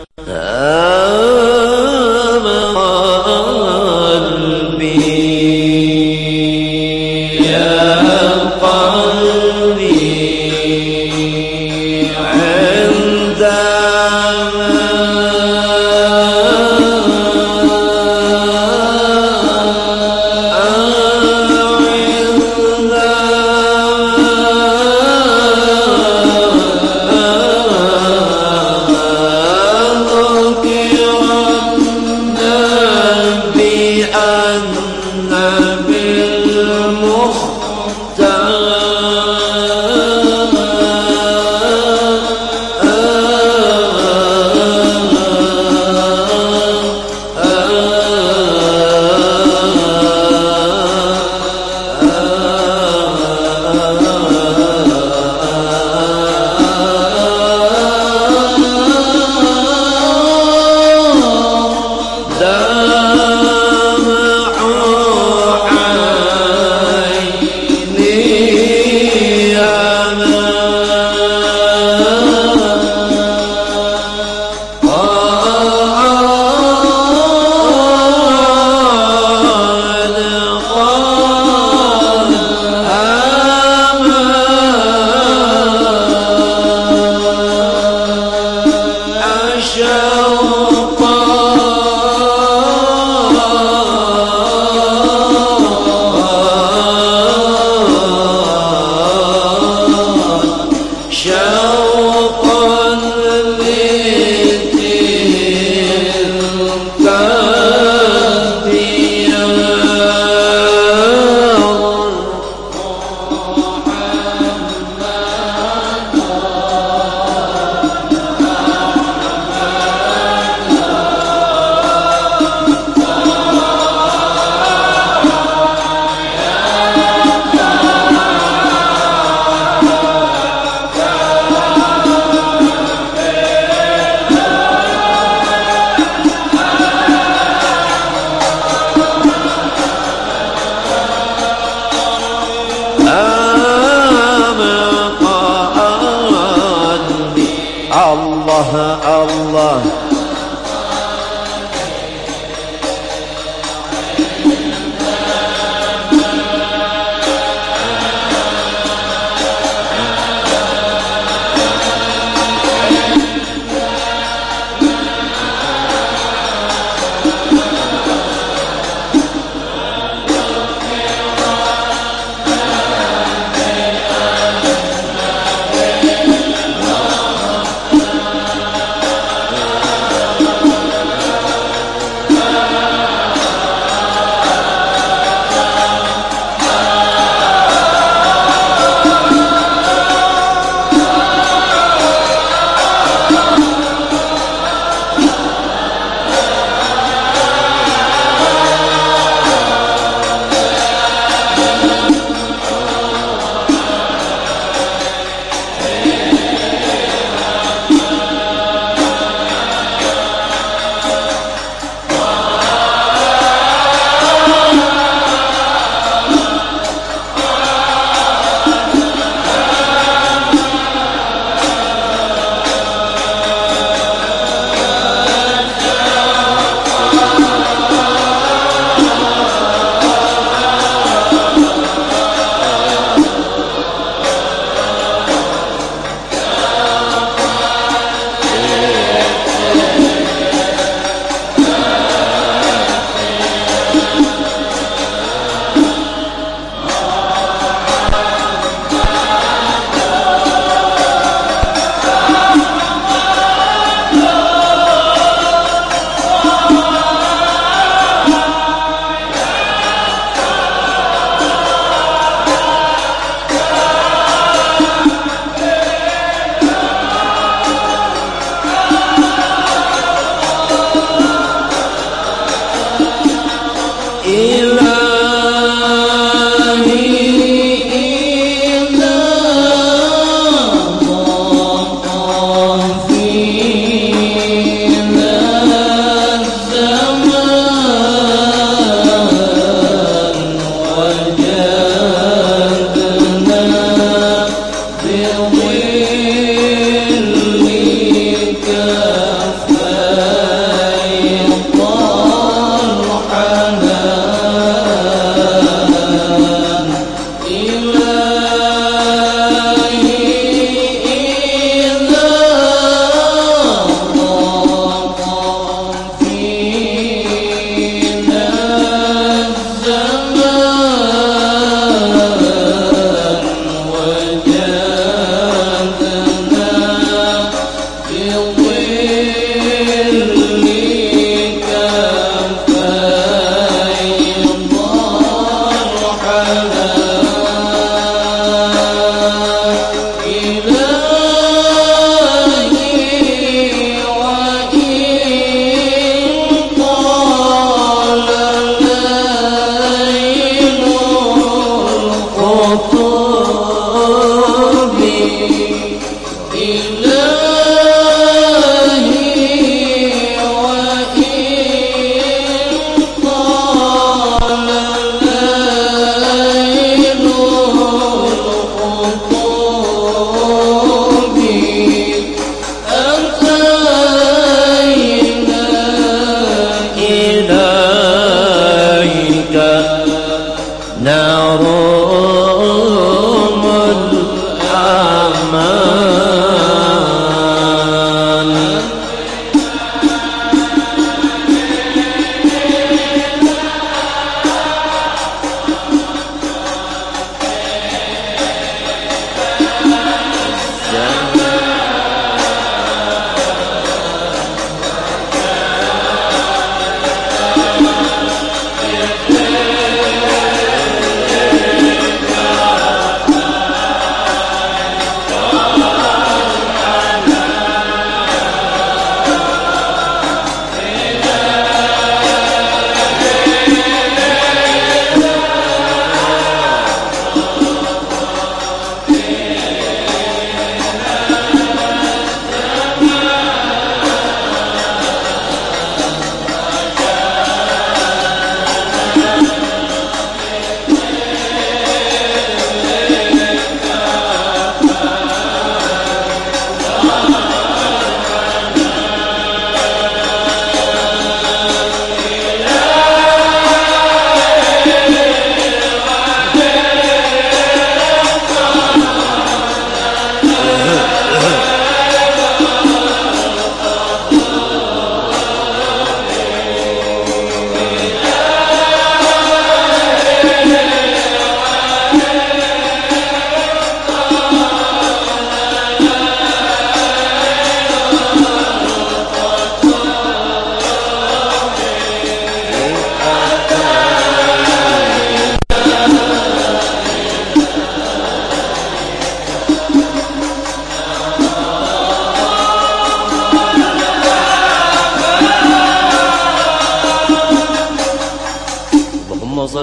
Oh.